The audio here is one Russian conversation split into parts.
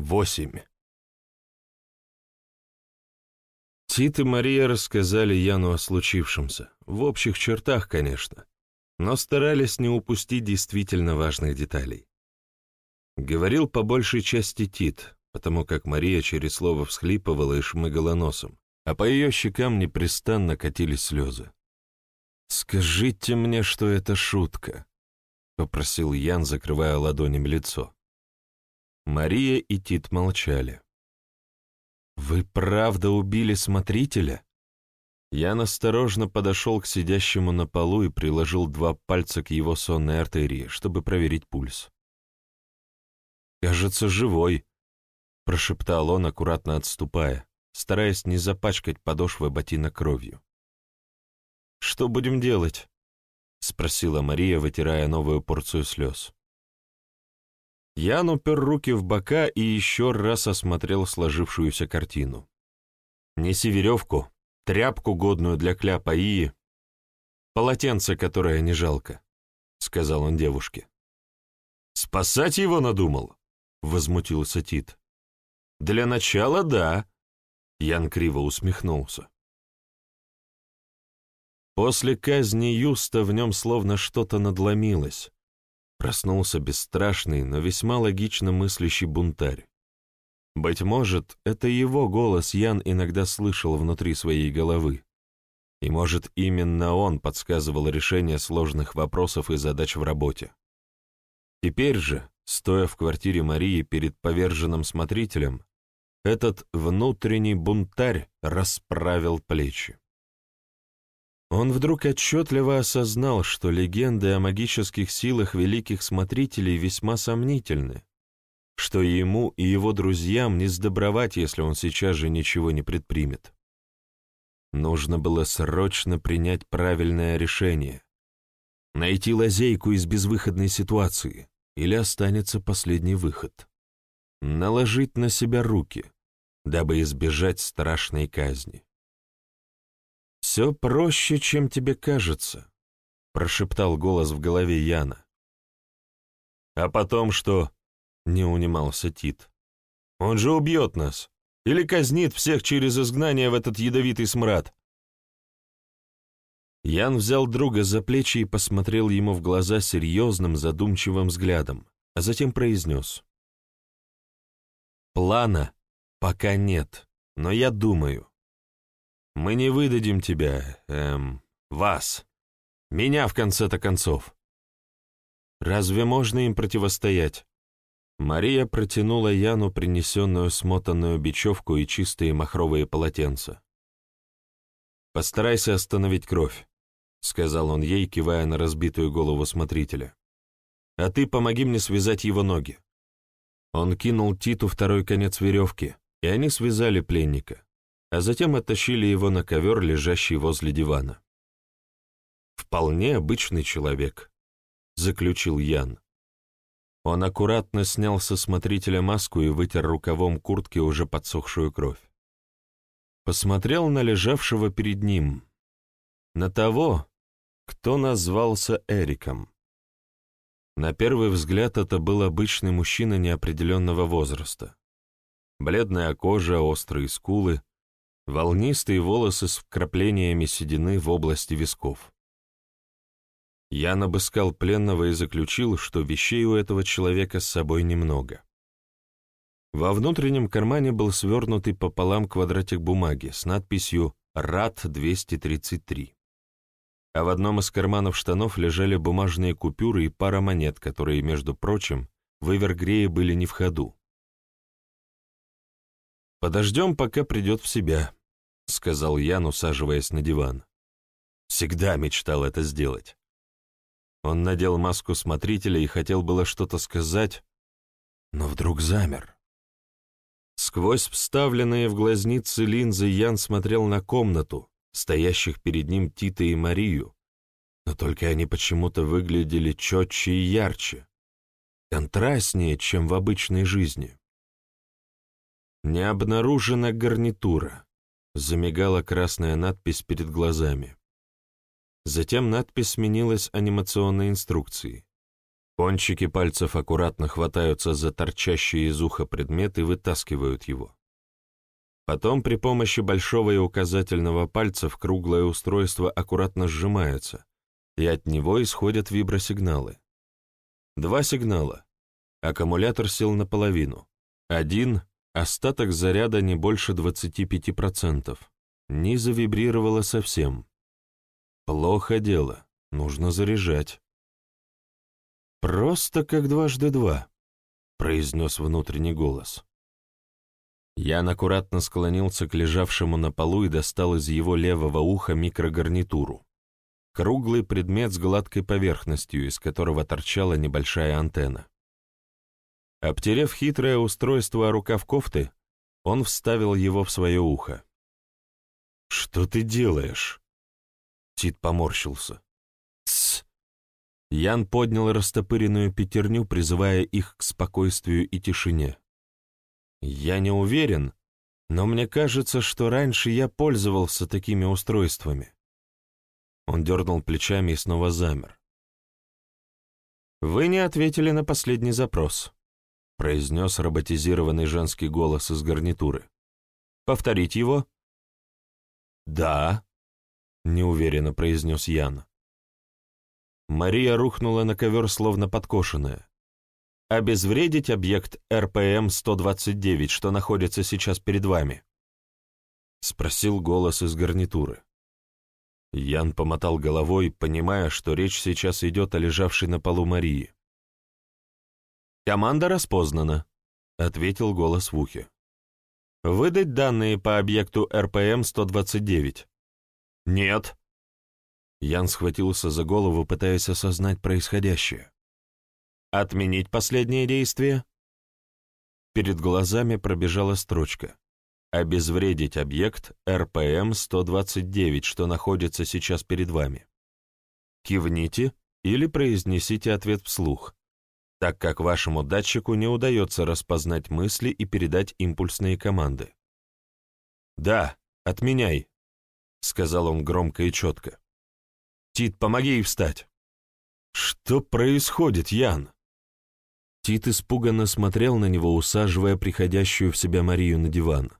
Восемь. Тит и Мария рассказали Яну о случившемся, в общих чертах, конечно, но старались не упустить действительно важных деталей. Говорил по большей части Тит, потому как Мария через слово всхлипывала и шмыгала носом, а по ее щекам непрестанно катились слезы. «Скажите мне, что это шутка», — попросил Ян, закрывая ладонями лицо. Мария и Тит молчали. «Вы правда убили смотрителя?» Я осторожно подошел к сидящему на полу и приложил два пальца к его сонной артерии, чтобы проверить пульс. «Кажется, живой», — прошептал он, аккуратно отступая, стараясь не запачкать подошвы ботинок кровью. «Что будем делать?» — спросила Мария, вытирая новую порцию слез. Ян упер руки в бока и еще раз осмотрел сложившуюся картину. «Неси веревку, тряпку, годную для кляпа, и... полотенце, которое не жалко», — сказал он девушке. «Спасать его надумал?» — возмутился Тит. «Для начала, да», — Ян криво усмехнулся. После казни Юста в нем словно что-то надломилось, Проснулся бесстрашный, но весьма логично мыслящий бунтарь. Быть может, это его голос Ян иногда слышал внутри своей головы. И, может, именно он подсказывал решение сложных вопросов и задач в работе. Теперь же, стоя в квартире Марии перед поверженным смотрителем, этот внутренний бунтарь расправил плечи. Он вдруг отчетливо осознал, что легенды о магических силах великих смотрителей весьма сомнительны, что ему и его друзьям не сдобровать, если он сейчас же ничего не предпримет. Нужно было срочно принять правильное решение, найти лазейку из безвыходной ситуации, или останется последний выход. Наложить на себя руки, дабы избежать страшной казни. «Все проще, чем тебе кажется», — прошептал голос в голове Яна. «А потом что?» — не унимался Тит. «Он же убьет нас! Или казнит всех через изгнание в этот ядовитый смрад!» Ян взял друга за плечи и посмотрел ему в глаза серьезным, задумчивым взглядом, а затем произнес. «Плана пока нет, но я думаю. Мы не выдадим тебя, эм, вас. Меня, в конце-то концов. Разве можно им противостоять? Мария протянула Яну принесенную смотанную бечевку и чистые махровые полотенца. «Постарайся остановить кровь», — сказал он ей, кивая на разбитую голову смотрителя. «А ты помоги мне связать его ноги». Он кинул Титу второй конец веревки, и они связали пленника а затем оттащили его на ковер, лежащий возле дивана. «Вполне обычный человек», — заключил Ян. Он аккуратно снял со смотрителя маску и вытер рукавом куртки уже подсохшую кровь. Посмотрел на лежавшего перед ним, на того, кто назвался Эриком. На первый взгляд это был обычный мужчина неопределенного возраста. Бледная кожа, острые скулы, волнистые волосы с вкраплениями седины в области висков. Я обыскал пленного и заключил, что вещей у этого человека с собой немного. Во внутреннем кармане был свернутый пополам квадратик бумаги с надписью «РАД-233». А в одном из карманов штанов лежали бумажные купюры и пара монет, которые, между прочим, в Эвергрее были не в ходу. «Подождем, пока придет в себя», — сказал Ян, усаживаясь на диван. Всегда мечтал это сделать. Он надел маску смотрителя и хотел было что-то сказать, но вдруг замер. Сквозь вставленные в глазницы линзы Ян смотрел на комнату, стоящих перед ним Тита и Марию, но только они почему-то выглядели четче и ярче, контрастнее, чем в обычной жизни. Не обнаружена гарнитура. Замигала красная надпись перед глазами. Затем надпись сменилась анимационной инструкцией. Кончики пальцев аккуратно хватаются за торчащий из уха предмет и вытаскивают его. Потом при помощи большого и указательного пальцев круглое устройство аккуратно сжимается, и от него исходят вибросигналы. Два сигнала. Аккумулятор сел наполовину. Один — остаток заряда не больше 25%. Не завибрировало совсем. Плохо дело, нужно заряжать. «Просто как дважды два», — произнес внутренний голос. Ян аккуратно склонился к лежавшему на полу и достал из его левого уха микрогарнитуру. Круглый предмет с гладкой поверхностью, из которого торчала небольшая антенна. Обтерев хитрое устройство о рукав кофты, он вставил его в свое ухо. «Что ты делаешь?» Тит поморщился. «Тсс!» Ян поднял растопыренную пятерню, призывая их к спокойствию и тишине. Я не уверен, но мне кажется, что раньше я пользовался такими устройствами. Он дернул плечами и снова замер. «Вы не ответили на последний запрос», — произнес роботизированный женский голос из гарнитуры. «Повторить его?» «Да», — неуверенно произнес Ян. Мария рухнула на ковер, словно подкошенная обезвредить объект РПМ-129, что находится сейчас перед вами?» — спросил голос из гарнитуры. Ян помотал головой, понимая, что речь сейчас идет о лежавшей на полу Марии. «Команда распознана», — ответил голос в ухе. «Выдать данные по объекту РПМ-129?» «Нет». Ян схватился за голову, пытаясь осознать происходящее. Отменить последнее действие? Перед глазами пробежала строчка. Обезвредить объект РПМ-129, что находится сейчас перед вами. Кивните или произнесите ответ вслух, так как вашему датчику не удается распознать мысли и передать импульсные команды. «Да, отменяй», — сказал он громко и четко. «Тит, помоги ей встать». «Что происходит, Ян?» Тит испуганно смотрел на него, усаживая приходящую в себя Марию на диван.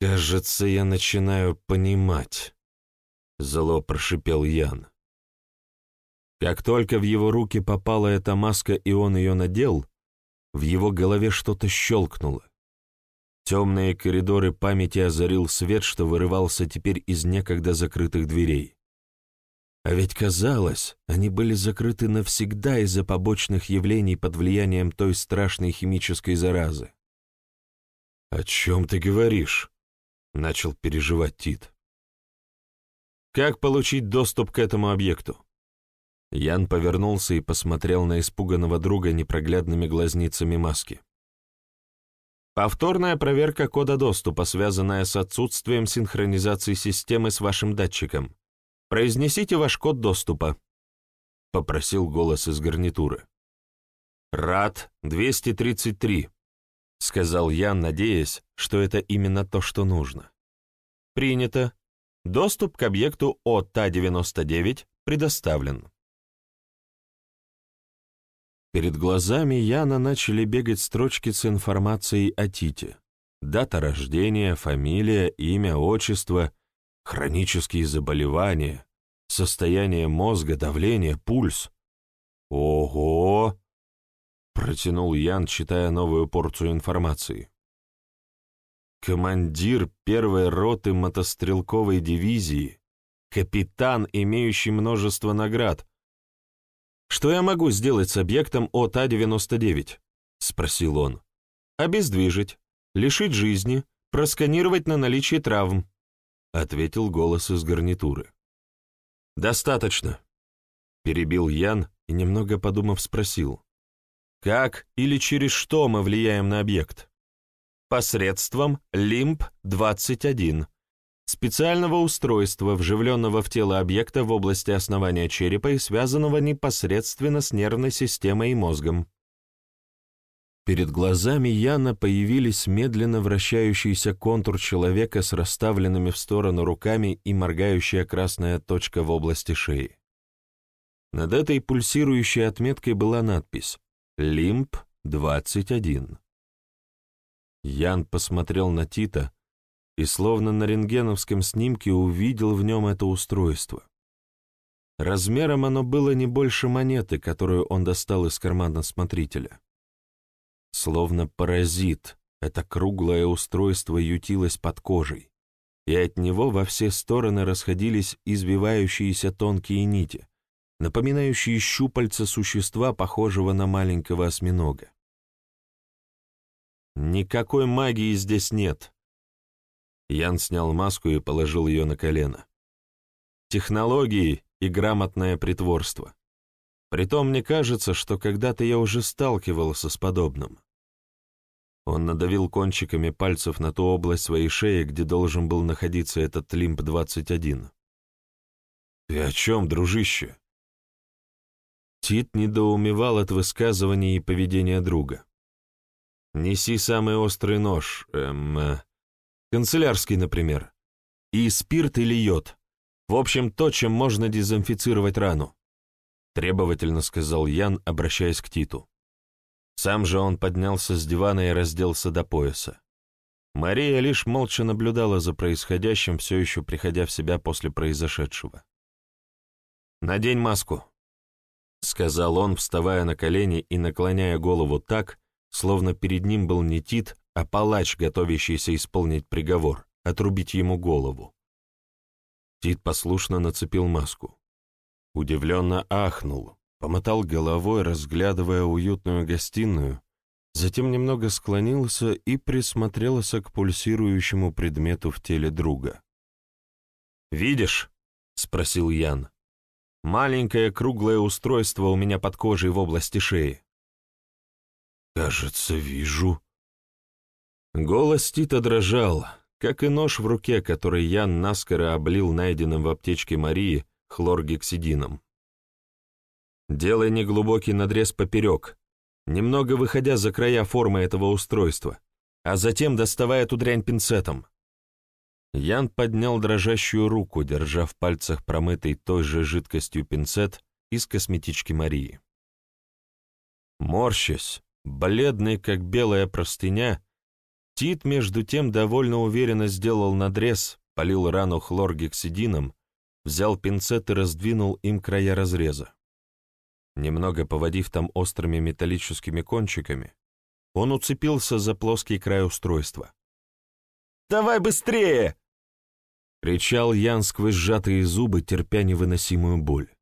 «Кажется, я начинаю понимать», — зло прошипел Ян. Как только в его руки попала эта маска, и он ее надел, в его голове что-то щелкнуло. Темные коридоры памяти озарил свет, что вырывался теперь из некогда закрытых дверей. А ведь казалось, они были закрыты навсегда из-за побочных явлений под влиянием той страшной химической заразы. «О чем ты говоришь?» — начал переживать Тит. «Как получить доступ к этому объекту?» Ян повернулся и посмотрел на испуганного друга непроглядными глазницами маски. Повторная проверка кода доступа, связанная с отсутствием синхронизации системы с вашим датчиком. «Произнесите ваш код доступа», — попросил голос из гарнитуры. «Рад 233», — сказал я, надеясь, что это именно то, что нужно. «Принято. Доступ к объекту ОТА-99 предоставлен». Перед глазами Яна начали бегать строчки с информацией о Тите. Дата рождения, фамилия, имя, отчество, хронические заболевания, состояние мозга, давление, пульс. Ого! Протянул Ян, читая новую порцию информации. Командир первой роты мотострелковой дивизии, капитан, имеющий множество наград. «Что я могу сделать с объектом ОТА-99?» — спросил он. «Обездвижить, лишить жизни, просканировать на наличие травм, — ответил голос из гарнитуры. «Достаточно», — перебил Ян и, немного подумав, спросил. «Как или через что мы влияем на объект?» «Посредством ЛИМП-21», специального устройства, вживленного в тело объекта в области основания черепа и связанного непосредственно с нервной системой и мозгом. Перед глазами Яна появились медленно вращающийся контур человека с расставленными в сторону руками и моргающая красная точка в области шеи. Над этой пульсирующей отметкой была надпись «Лимб-21». Ян посмотрел на Тита и, словно на рентгеновском снимке, увидел в нем это устройство. Размером оно было не больше монеты, которую он достал из кармана смотрителя. Словно паразит, это круглое устройство ютилось под кожей, и от него во все стороны расходились извивающиеся тонкие нити, напоминающие щупальца существа, похожего на маленького осьминога. «Никакой магии здесь нет», Ян снял маску и положил ее на колено. Технологии и грамотное притворство. Притом мне кажется, что когда-то я уже сталкивался с подобным. Он надавил кончиками пальцев на ту область своей шеи, где должен был находиться этот Лимб-21. «Ты о чем, дружище?» Тит недоумевал от высказывания и поведения друга. «Неси самый острый нож, эм, э, канцелярский, например, и спирт или йод. В общем, то, чем можно дезинфицировать рану», — требовательно сказал Ян, обращаясь к Титу. Сам же он поднялся с дивана и разделся до пояса. Мария лишь молча наблюдала за происходящим, все еще приходя в себя после произошедшего. «Надень маску», — сказал он, вставая на колени и наклоняя голову так, словно перед ним был не Тит, а палач, готовящийся исполнить приговор, отрубить ему голову. Тит послушно нацепил маску. Удивленно ахнул, помотал головой, разглядывая уютную гостиную, затем немного склонился и присмотрелся к пульсирующему предмету в теле друга. «Видишь?» — спросил Ян. «Маленькое круглое устройство у меня под кожей в области шеи». «Кажется, вижу». Голос Тита дрожал, как и нож в руке, который Ян наскоро облил найденным в аптечке Марии хлоргексидином. Делай неглубокий надрез поперек, немного выходя за края формы этого устройства, а затем доставая эту дрянь пинцетом. Ян поднял дрожащую руку, держа в пальцах промытый той же жидкостью пинцет из косметички Марии. Морщась, бледный, как белая простыня, Тит, между тем, довольно уверенно сделал надрез, полил рану хлоргексидином, взял пинцет и раздвинул им края разреза. Немного поводив там острыми металлическими кончиками, он уцепился за плоский край устройства. «Давай быстрее!» — кричал Ян сквозь сжатые зубы, терпя невыносимую боль.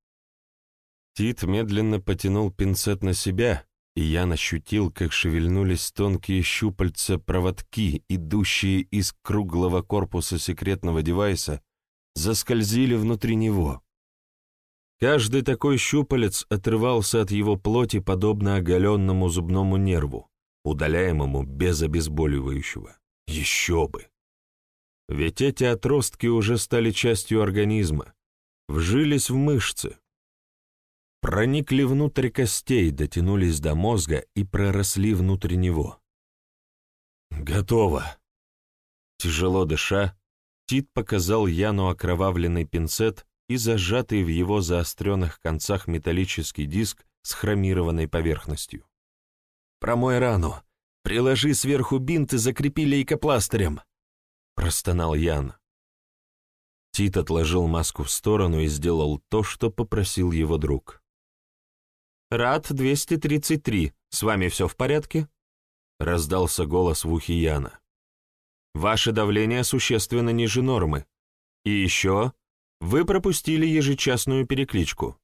Тит медленно потянул пинцет на себя, и я ощутил, как шевельнулись тонкие щупальца-проводки, идущие из круглого корпуса секретного девайса, заскользили внутри него. Каждый такой щупалец отрывался от его плоти, подобно оголенному зубному нерву, удаляемому без обезболивающего. Еще бы! Ведь эти отростки уже стали частью организма, вжились в мышцы, проникли внутрь костей, дотянулись до мозга и проросли внутрь него. «Готово!» Тяжело дыша, Тит показал Яну окровавленный пинцет и зажатый в его заостренных концах металлический диск с хромированной поверхностью. «Промой рану, приложи сверху бинт и закрепи лейкопластырем!» — простонал Ян. Тит отложил маску в сторону и сделал то, что попросил его друг. «Рад 233, с вами все в порядке?» — раздался голос в ухе Яна. «Ваше давление существенно ниже нормы. И еще вы пропустили ежечасную перекличку».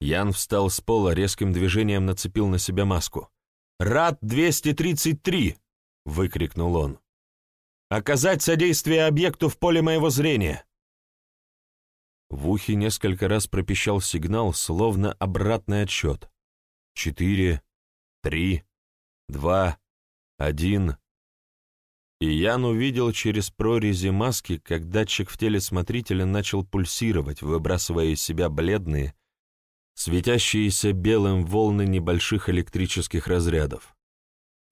Ян встал с пола, резким движением нацепил на себя маску. «Рад 233!» — выкрикнул он. «Оказать содействие объекту в поле моего зрения!» В ухе несколько раз пропищал сигнал, словно обратный отсчет. Четыре, три, два, один. И Ян увидел через прорези маски, как датчик в теле смотрителя начал пульсировать, выбрасывая из себя бледные, светящиеся белым волны небольших электрических разрядов.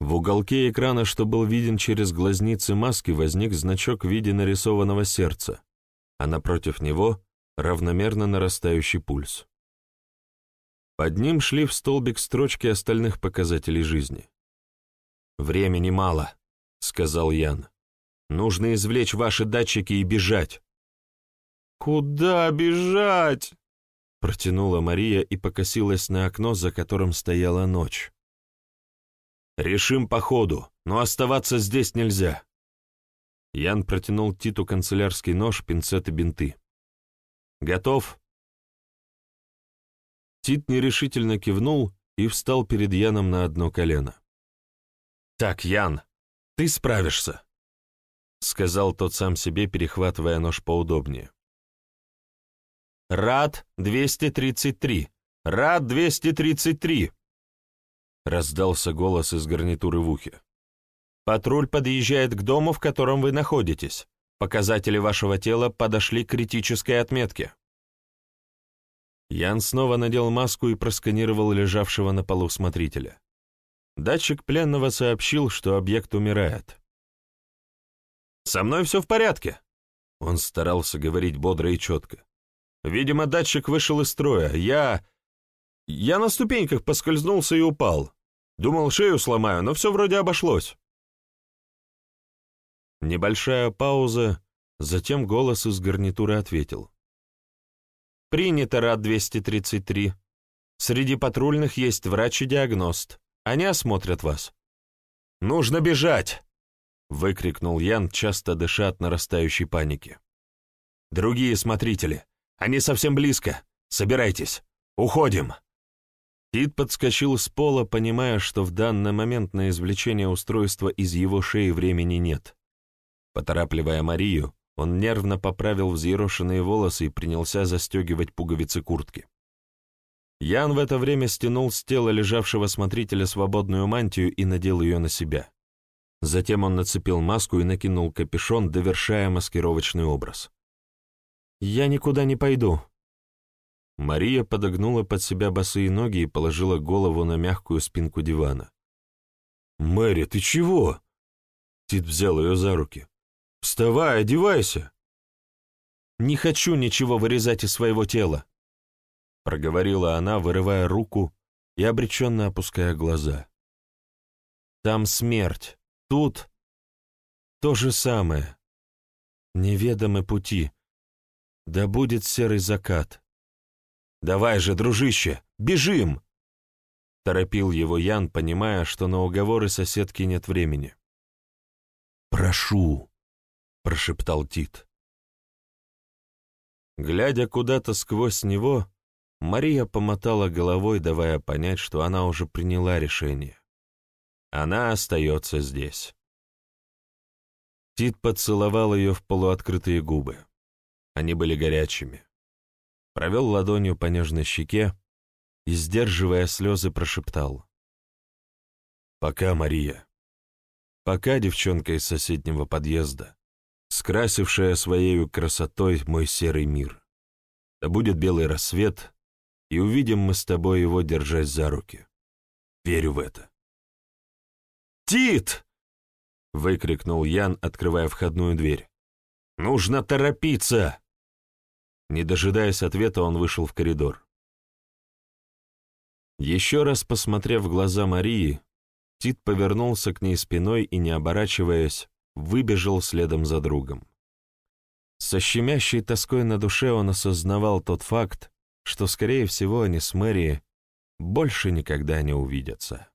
В уголке экрана, что был виден через глазницы маски, возник значок в виде нарисованного сердца, а напротив него равномерно нарастающий пульс. Под ним шли в столбик строчки остальных показателей жизни. «Времени мало», — сказал Ян. «Нужно извлечь ваши датчики и бежать». «Куда бежать?» — протянула Мария и покосилась на окно, за которым стояла ночь. «Решим по ходу, но оставаться здесь нельзя». Ян протянул Титу канцелярский нож, пинцет и бинты. «Готов?» Тит нерешительно кивнул и встал перед Яном на одно колено. «Так, Ян, ты справишься», — сказал тот сам себе, перехватывая нож поудобнее. «Рад 233! Рад 233!» Раздался голос из гарнитуры в ухе. «Патруль подъезжает к дому, в котором вы находитесь. Показатели вашего тела подошли к критической отметке». Ян снова надел маску и просканировал лежавшего на полу смотрителя. Датчик пленного сообщил, что объект умирает. «Со мной все в порядке», — он старался говорить бодро и четко. «Видимо, датчик вышел из строя. Я... я на ступеньках поскользнулся и упал. Думал, шею сломаю, но все вроде обошлось». Небольшая пауза, затем голос из гарнитуры ответил. Принято, РАД-233. Среди патрульных есть врач и диагност. Они осмотрят вас. Нужно бежать! Выкрикнул Ян, часто дыша от нарастающей паники. Другие смотрители. Они совсем близко. Собирайтесь. Уходим. Тит подскочил с пола, понимая, что в данный момент на извлечение устройства из его шеи времени нет. Поторапливая Марию, он нервно поправил взъерошенные волосы и принялся застегивать пуговицы куртки. Ян в это время стянул с тела лежавшего смотрителя свободную мантию и надел ее на себя. Затем он нацепил маску и накинул капюшон, довершая маскировочный образ. «Я никуда не пойду». Мария подогнула под себя босые ноги и положила голову на мягкую спинку дивана. «Мэри, ты чего?» Тит взял ее за руки. «Вставай, одевайся!» «Не хочу ничего вырезать из своего тела», — проговорила она, вырывая руку и обреченно опуская глаза. «Там смерть, тут то же самое. Неведомы пути. Да будет серый закат. Давай же, дружище, бежим!» Торопил его Ян, понимая, что на уговоры соседки нет времени. «Прошу!» Прошептал Тит. Глядя куда-то сквозь него, Мария помотала головой, давая понять, что она уже приняла решение. Она остается здесь. Тит поцеловал ее в полуоткрытые губы. Они были горячими. Провел ладонью по нежной щеке и, сдерживая слезы, прошептал. «Пока, Мария. Пока, девчонка из соседнего подъезда скрасившая своей красотой мой серый мир. Да будет белый рассвет, и увидим мы с тобой его, держась за руки. Верю в это. «Тит!» — выкрикнул Ян, открывая входную дверь. «Нужно торопиться!» Не дожидаясь ответа, он вышел в коридор. Еще раз посмотрев в глаза Марии, Тит повернулся к ней спиной и, не оборачиваясь, выбежал следом за другом. Со щемящей тоской на душе он осознавал тот факт, что, скорее всего, они с Мэри больше никогда не увидятся.